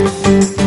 Música